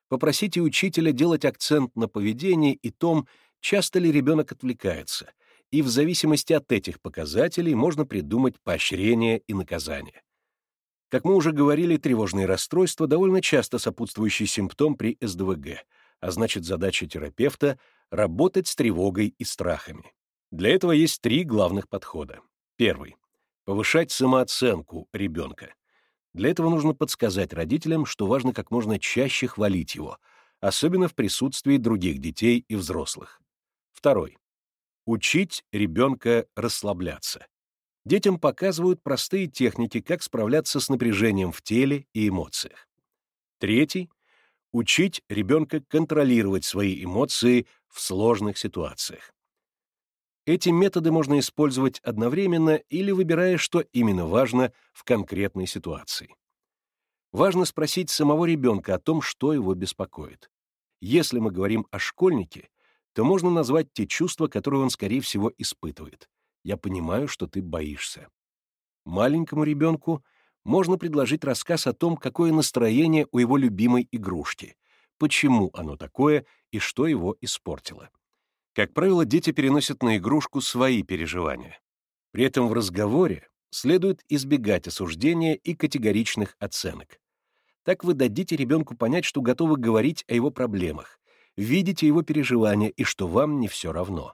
Попросите учителя делать акцент на поведении и том, часто ли ребенок отвлекается, и в зависимости от этих показателей можно придумать поощрение и наказание. Как мы уже говорили, тревожные расстройства — довольно часто сопутствующий симптом при СДВГ, а значит, задача терапевта — работать с тревогой и страхами. Для этого есть три главных подхода. Первый — повышать самооценку ребенка. Для этого нужно подсказать родителям, что важно как можно чаще хвалить его, особенно в присутствии других детей и взрослых. Второй. Учить ребенка расслабляться. Детям показывают простые техники, как справляться с напряжением в теле и эмоциях. Третий. Учить ребенка контролировать свои эмоции в сложных ситуациях. Эти методы можно использовать одновременно или выбирая, что именно важно в конкретной ситуации. Важно спросить самого ребенка о том, что его беспокоит. Если мы говорим о школьнике, то можно назвать те чувства, которые он, скорее всего, испытывает. «Я понимаю, что ты боишься». Маленькому ребенку можно предложить рассказ о том, какое настроение у его любимой игрушки, почему оно такое и что его испортило. Как правило, дети переносят на игрушку свои переживания. При этом в разговоре следует избегать осуждения и категоричных оценок. Так вы дадите ребенку понять, что готовы говорить о его проблемах, видите его переживания и что вам не все равно.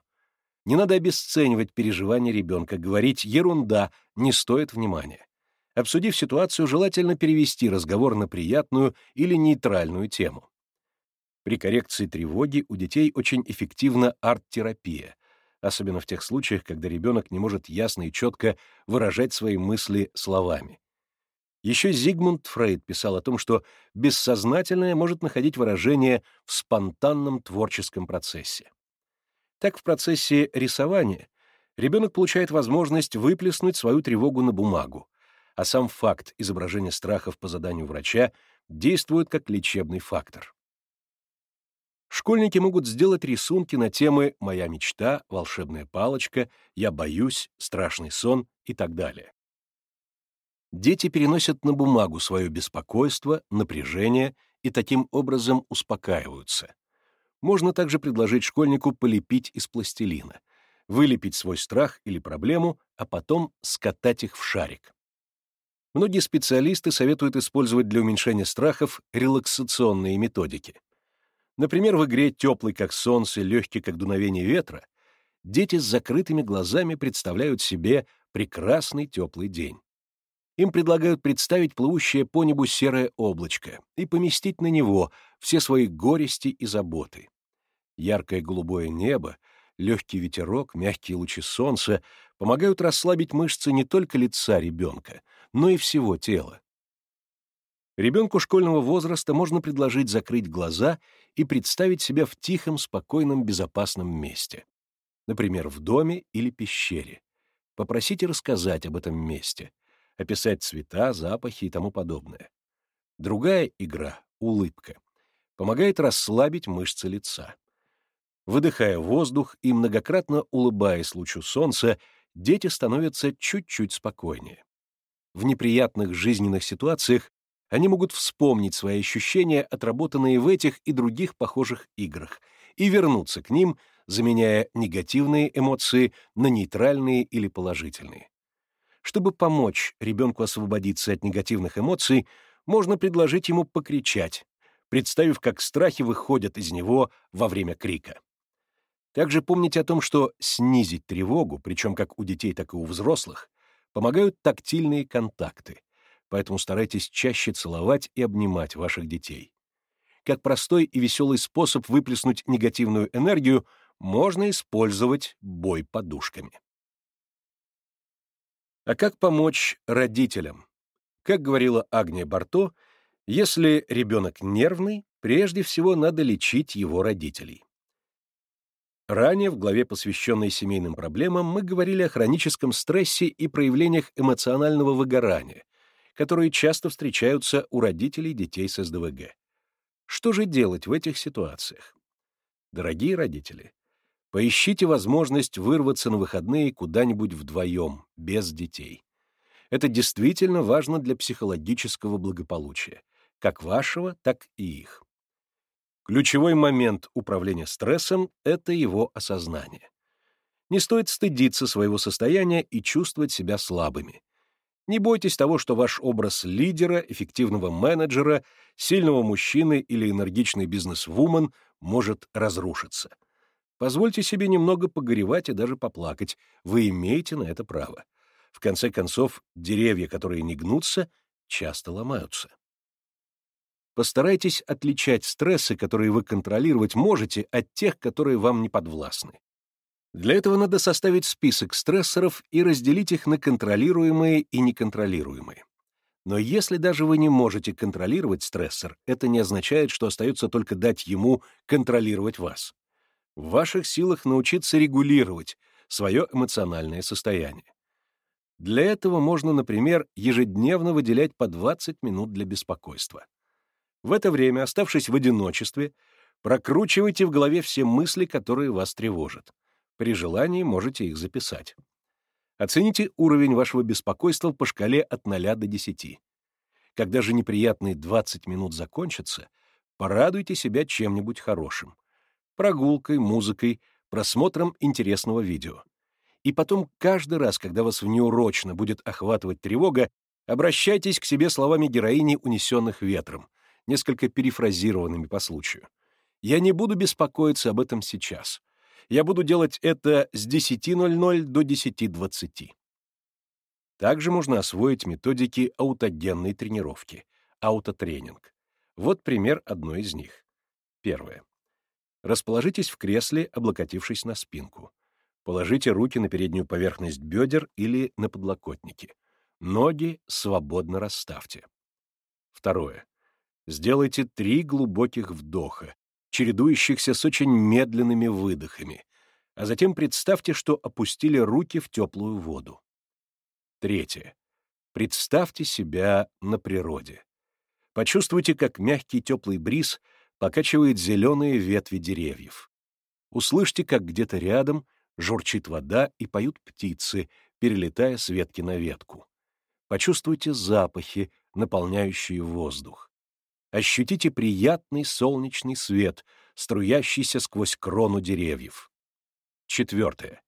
Не надо обесценивать переживания ребенка, говорить «ерунда», не стоит внимания. Обсудив ситуацию, желательно перевести разговор на приятную или нейтральную тему. При коррекции тревоги у детей очень эффективна арт-терапия, особенно в тех случаях, когда ребенок не может ясно и четко выражать свои мысли словами. Еще Зигмунд Фрейд писал о том, что бессознательное может находить выражение в спонтанном творческом процессе. Так в процессе рисования ребенок получает возможность выплеснуть свою тревогу на бумагу, а сам факт изображения страхов по заданию врача действует как лечебный фактор. Школьники могут сделать рисунки на темы «Моя мечта», «Волшебная палочка», «Я боюсь», «Страшный сон» и так далее. Дети переносят на бумагу свое беспокойство, напряжение и таким образом успокаиваются. Можно также предложить школьнику полепить из пластилина, вылепить свой страх или проблему, а потом скатать их в шарик. Многие специалисты советуют использовать для уменьшения страхов релаксационные методики. Например, в игре «Теплый, как солнце, легкий, как дуновение ветра» дети с закрытыми глазами представляют себе прекрасный теплый день. Им предлагают представить плывущее по небу серое облачко и поместить на него все свои горести и заботы. Яркое голубое небо, легкий ветерок, мягкие лучи солнца помогают расслабить мышцы не только лица ребенка, но и всего тела. Ребенку школьного возраста можно предложить закрыть глаза и представить себя в тихом, спокойном, безопасном месте. Например, в доме или пещере. Попросите рассказать об этом месте, описать цвета, запахи и тому подобное. Другая игра — улыбка. Помогает расслабить мышцы лица. Выдыхая воздух и многократно улыбаясь лучу солнца, дети становятся чуть-чуть спокойнее. В неприятных жизненных ситуациях они могут вспомнить свои ощущения, отработанные в этих и других похожих играх, и вернуться к ним, заменяя негативные эмоции на нейтральные или положительные. Чтобы помочь ребенку освободиться от негативных эмоций, можно предложить ему покричать, представив, как страхи выходят из него во время крика. Также помните о том, что снизить тревогу, причем как у детей, так и у взрослых, помогают тактильные контакты, поэтому старайтесь чаще целовать и обнимать ваших детей. Как простой и веселый способ выплеснуть негативную энергию, можно использовать бой подушками. А как помочь родителям? Как говорила Агния Барто, если ребенок нервный, прежде всего надо лечить его родителей. Ранее в главе, посвященной семейным проблемам, мы говорили о хроническом стрессе и проявлениях эмоционального выгорания, которые часто встречаются у родителей детей с СДВГ. Что же делать в этих ситуациях? Дорогие родители, поищите возможность вырваться на выходные куда-нибудь вдвоем, без детей. Это действительно важно для психологического благополучия, как вашего, так и их. Ключевой момент управления стрессом — это его осознание. Не стоит стыдиться своего состояния и чувствовать себя слабыми. Не бойтесь того, что ваш образ лидера, эффективного менеджера, сильного мужчины или энергичной бизнес-вумен может разрушиться. Позвольте себе немного погоревать и даже поплакать. Вы имеете на это право. В конце концов, деревья, которые не гнутся, часто ломаются. Постарайтесь отличать стрессы, которые вы контролировать можете, от тех, которые вам не подвластны. Для этого надо составить список стрессоров и разделить их на контролируемые и неконтролируемые. Но если даже вы не можете контролировать стрессор, это не означает, что остается только дать ему контролировать вас. В ваших силах научиться регулировать свое эмоциональное состояние. Для этого можно, например, ежедневно выделять по 20 минут для беспокойства. В это время, оставшись в одиночестве, прокручивайте в голове все мысли, которые вас тревожат. При желании можете их записать. Оцените уровень вашего беспокойства по шкале от 0 до 10. Когда же неприятные 20 минут закончатся, порадуйте себя чем-нибудь хорошим. Прогулкой, музыкой, просмотром интересного видео. И потом каждый раз, когда вас внеурочно будет охватывать тревога, обращайтесь к себе словами героини «Унесенных ветром», несколько перефразированными по случаю. Я не буду беспокоиться об этом сейчас. Я буду делать это с 10.00 до 10.20. Также можно освоить методики аутогенной тренировки, аутотренинг. Вот пример одной из них. Первое. Расположитесь в кресле, облокотившись на спинку. Положите руки на переднюю поверхность бедер или на подлокотники. Ноги свободно расставьте. Второе. Сделайте три глубоких вдоха, чередующихся с очень медленными выдохами, а затем представьте, что опустили руки в теплую воду. Третье. Представьте себя на природе. Почувствуйте, как мягкий теплый бриз покачивает зеленые ветви деревьев. Услышьте, как где-то рядом журчит вода и поют птицы, перелетая с ветки на ветку. Почувствуйте запахи, наполняющие воздух ощутите приятный солнечный свет, струящийся сквозь крону деревьев. Четвертое.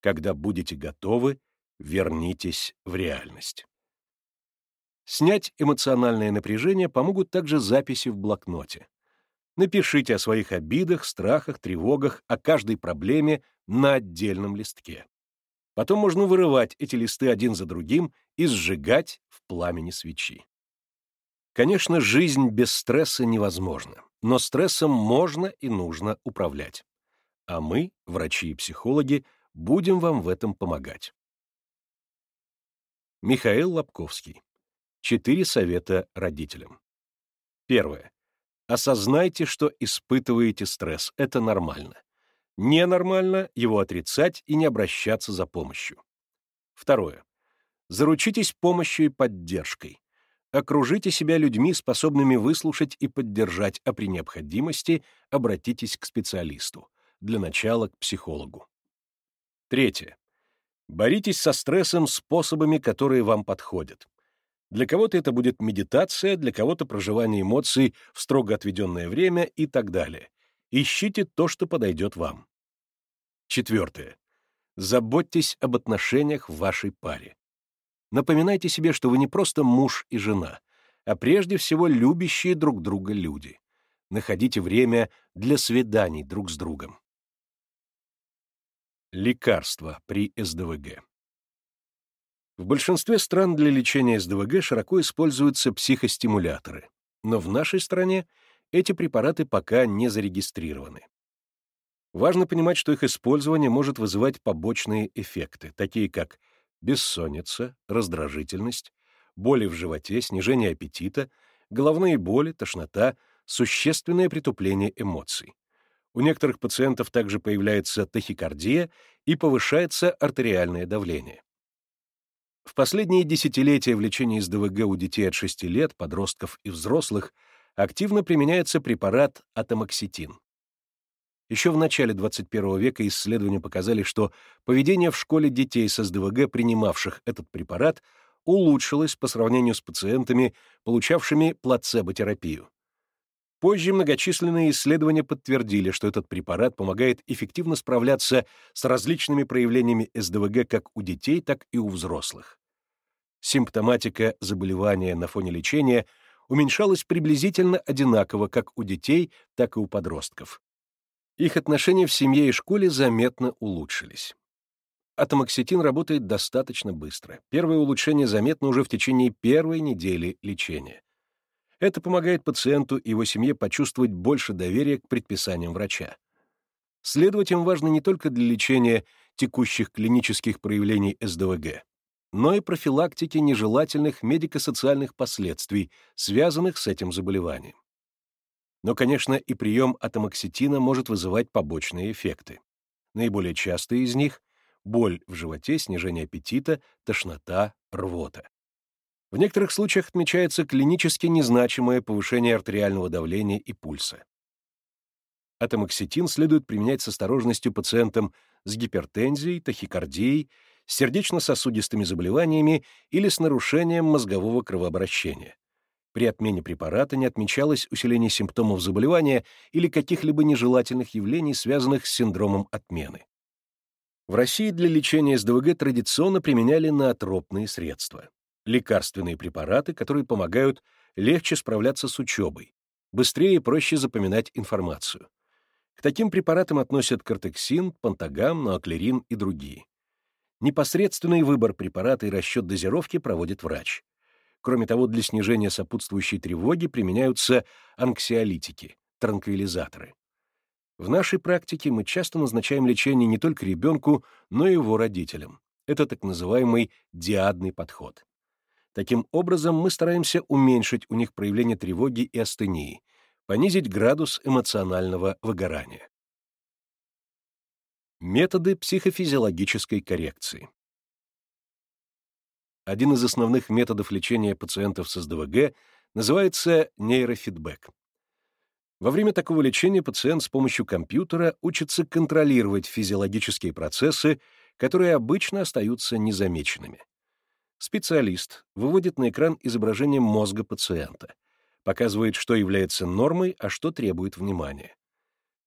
Когда будете готовы, вернитесь в реальность. Снять эмоциональное напряжение помогут также записи в блокноте. Напишите о своих обидах, страхах, тревогах, о каждой проблеме на отдельном листке. Потом можно вырывать эти листы один за другим и сжигать в пламени свечи. Конечно, жизнь без стресса невозможна, но стрессом можно и нужно управлять. А мы, врачи и психологи, будем вам в этом помогать. Михаил Лобковский. Четыре совета родителям. Первое. Осознайте, что испытываете стресс. Это нормально. Ненормально его отрицать и не обращаться за помощью. Второе. Заручитесь помощью и поддержкой. Окружите себя людьми, способными выслушать и поддержать, а при необходимости обратитесь к специалисту, для начала к психологу. Третье. Боритесь со стрессом способами, которые вам подходят. Для кого-то это будет медитация, для кого-то проживание эмоций в строго отведенное время и так далее. Ищите то, что подойдет вам. Четвертое. Заботьтесь об отношениях в вашей паре. Напоминайте себе, что вы не просто муж и жена, а прежде всего любящие друг друга люди. Находите время для свиданий друг с другом. Лекарства при СДВГ. В большинстве стран для лечения СДВГ широко используются психостимуляторы, но в нашей стране эти препараты пока не зарегистрированы. Важно понимать, что их использование может вызывать побочные эффекты, такие как бессонница, раздражительность, боли в животе, снижение аппетита, головные боли, тошнота, существенное притупление эмоций. У некоторых пациентов также появляется тахикардия и повышается артериальное давление. В последние десятилетия в лечении СДВГ у детей от 6 лет, подростков и взрослых активно применяется препарат атомоксетин. Еще в начале 21 века исследования показали, что поведение в школе детей с СДВГ, принимавших этот препарат, улучшилось по сравнению с пациентами, получавшими плацеботерапию. Позже многочисленные исследования подтвердили, что этот препарат помогает эффективно справляться с различными проявлениями СДВГ как у детей, так и у взрослых. Симптоматика заболевания на фоне лечения уменьшалась приблизительно одинаково как у детей, так и у подростков. Их отношения в семье и школе заметно улучшились. Атомоксетин работает достаточно быстро. Первое улучшение заметно уже в течение первой недели лечения. Это помогает пациенту и его семье почувствовать больше доверия к предписаниям врача. Следовать им важно не только для лечения текущих клинических проявлений СДВГ, но и профилактики нежелательных медико-социальных последствий, связанных с этим заболеванием. Но, конечно, и прием атомоксетина может вызывать побочные эффекты. Наиболее частые из них — боль в животе, снижение аппетита, тошнота, рвота. В некоторых случаях отмечается клинически незначимое повышение артериального давления и пульса. Атомоксетин следует применять с осторожностью пациентам с гипертензией, тахикардией, сердечно-сосудистыми заболеваниями или с нарушением мозгового кровообращения. При отмене препарата не отмечалось усиление симптомов заболевания или каких-либо нежелательных явлений, связанных с синдромом отмены. В России для лечения СДВГ традиционно применяли наотропные средства лекарственные препараты, которые помогают легче справляться с учебой, быстрее и проще запоминать информацию. К таким препаратам относят кортексин, пантагам, нооклерин и другие. Непосредственный выбор препарата и расчет дозировки проводит врач. Кроме того, для снижения сопутствующей тревоги применяются анксиолитики, транквилизаторы. В нашей практике мы часто назначаем лечение не только ребенку, но и его родителям. Это так называемый диадный подход. Таким образом, мы стараемся уменьшить у них проявление тревоги и астении, понизить градус эмоционального выгорания. Методы психофизиологической коррекции. Один из основных методов лечения пациентов с СДВГ называется нейрофидбэк. Во время такого лечения пациент с помощью компьютера учится контролировать физиологические процессы, которые обычно остаются незамеченными. Специалист выводит на экран изображение мозга пациента, показывает, что является нормой, а что требует внимания.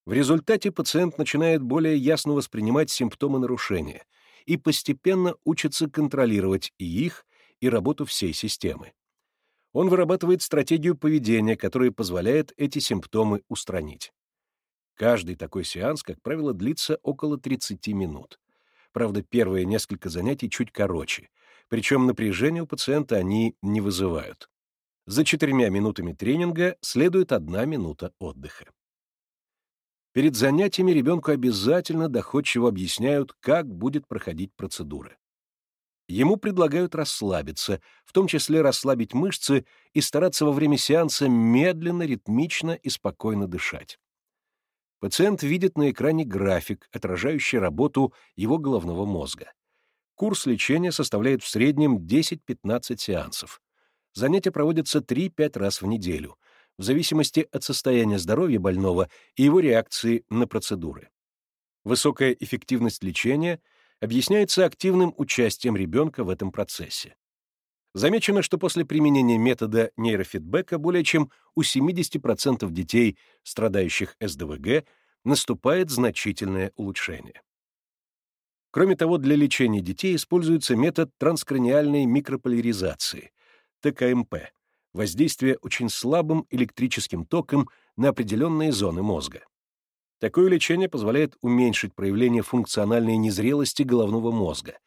В результате пациент начинает более ясно воспринимать симптомы нарушения и постепенно учится контролировать и их, и работу всей системы. Он вырабатывает стратегию поведения, которая позволяет эти симптомы устранить. Каждый такой сеанс, как правило, длится около 30 минут. Правда, первые несколько занятий чуть короче — причем напряжение у пациента они не вызывают. За четырьмя минутами тренинга следует одна минута отдыха. Перед занятиями ребенку обязательно доходчиво объясняют, как будет проходить процедура. Ему предлагают расслабиться, в том числе расслабить мышцы и стараться во время сеанса медленно, ритмично и спокойно дышать. Пациент видит на экране график, отражающий работу его головного мозга. Курс лечения составляет в среднем 10-15 сеансов. Занятия проводятся 3-5 раз в неделю, в зависимости от состояния здоровья больного и его реакции на процедуры. Высокая эффективность лечения объясняется активным участием ребенка в этом процессе. Замечено, что после применения метода нейрофидбэка более чем у 70% детей, страдающих СДВГ, наступает значительное улучшение. Кроме того, для лечения детей используется метод транскраниальной микрополяризации, ТКМП, воздействие очень слабым электрическим током на определенные зоны мозга. Такое лечение позволяет уменьшить проявление функциональной незрелости головного мозга,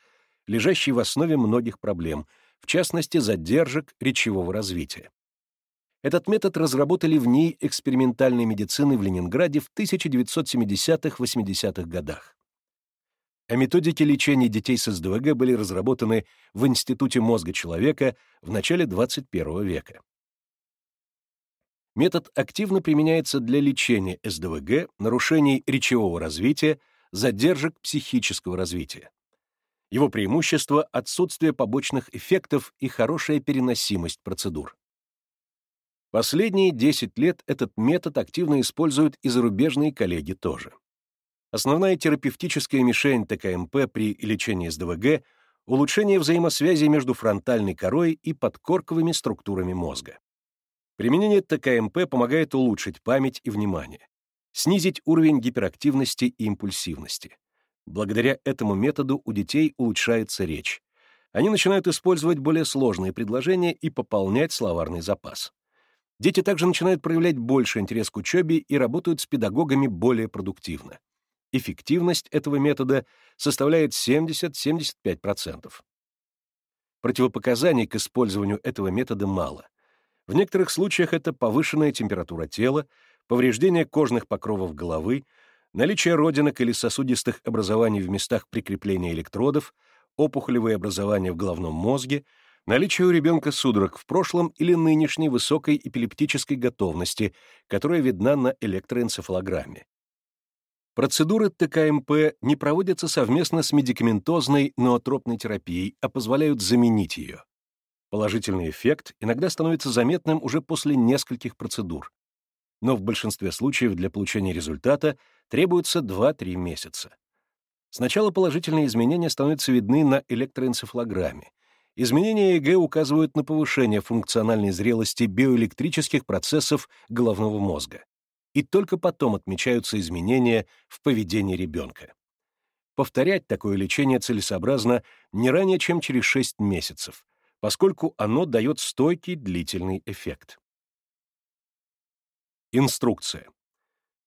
лежащий в основе многих проблем, в частности, задержек речевого развития. Этот метод разработали в ней экспериментальной медицины в Ленинграде в 1970-80-х годах. А методики лечения детей с СДВГ были разработаны в Институте мозга человека в начале 21 века. Метод активно применяется для лечения СДВГ, нарушений речевого развития, задержек психического развития. Его преимущество — отсутствие побочных эффектов и хорошая переносимость процедур. Последние 10 лет этот метод активно используют и зарубежные коллеги тоже. Основная терапевтическая мишень ТКМП при лечении СДВГ — улучшение взаимосвязи между фронтальной корой и подкорковыми структурами мозга. Применение ТКМП помогает улучшить память и внимание, снизить уровень гиперактивности и импульсивности. Благодаря этому методу у детей улучшается речь. Они начинают использовать более сложные предложения и пополнять словарный запас. Дети также начинают проявлять больше интерес к учебе и работают с педагогами более продуктивно. Эффективность этого метода составляет 70-75%. Противопоказаний к использованию этого метода мало. В некоторых случаях это повышенная температура тела, повреждение кожных покровов головы, наличие родинок или сосудистых образований в местах прикрепления электродов, опухолевые образования в головном мозге, наличие у ребенка судорог в прошлом или нынешней высокой эпилептической готовности, которая видна на электроэнцефалограмме. Процедуры ТКМП не проводятся совместно с медикаментозной ноотропной терапией, а позволяют заменить ее. Положительный эффект иногда становится заметным уже после нескольких процедур. Но в большинстве случаев для получения результата требуется 2-3 месяца. Сначала положительные изменения становятся видны на электроэнцефалограмме. Изменения ЭГ указывают на повышение функциональной зрелости биоэлектрических процессов головного мозга. И только потом отмечаются изменения в поведении ребенка. Повторять такое лечение целесообразно не ранее, чем через 6 месяцев, поскольку оно дает стойкий длительный эффект. Инструкция.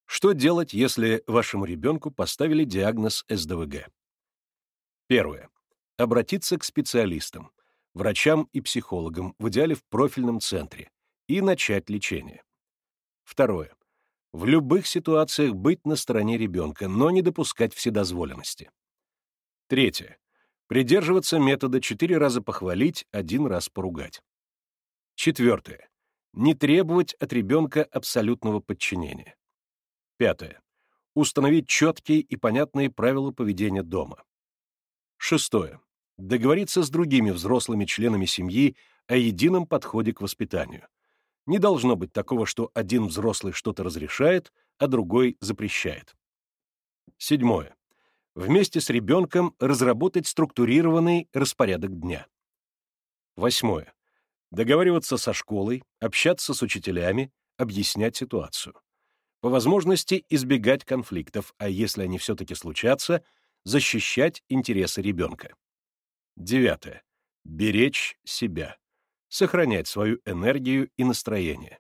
Что делать, если вашему ребенку поставили диагноз СДВГ? Первое. Обратиться к специалистам, врачам и психологам, в идеале в профильном центре, и начать лечение. Второе. В любых ситуациях быть на стороне ребенка, но не допускать вседозволенности. Третье. Придерживаться метода четыре раза похвалить, один раз поругать. Четвертое. Не требовать от ребенка абсолютного подчинения. Пятое. Установить четкие и понятные правила поведения дома. Шестое. Договориться с другими взрослыми членами семьи о едином подходе к воспитанию. Не должно быть такого, что один взрослый что-то разрешает, а другой запрещает. Седьмое вместе с ребенком разработать структурированный распорядок дня. Восьмое. Договариваться со школой, общаться с учителями, объяснять ситуацию. По возможности избегать конфликтов, а если они все-таки случатся, защищать интересы ребенка. Девятое. Беречь себя. Сохранять свою энергию и настроение.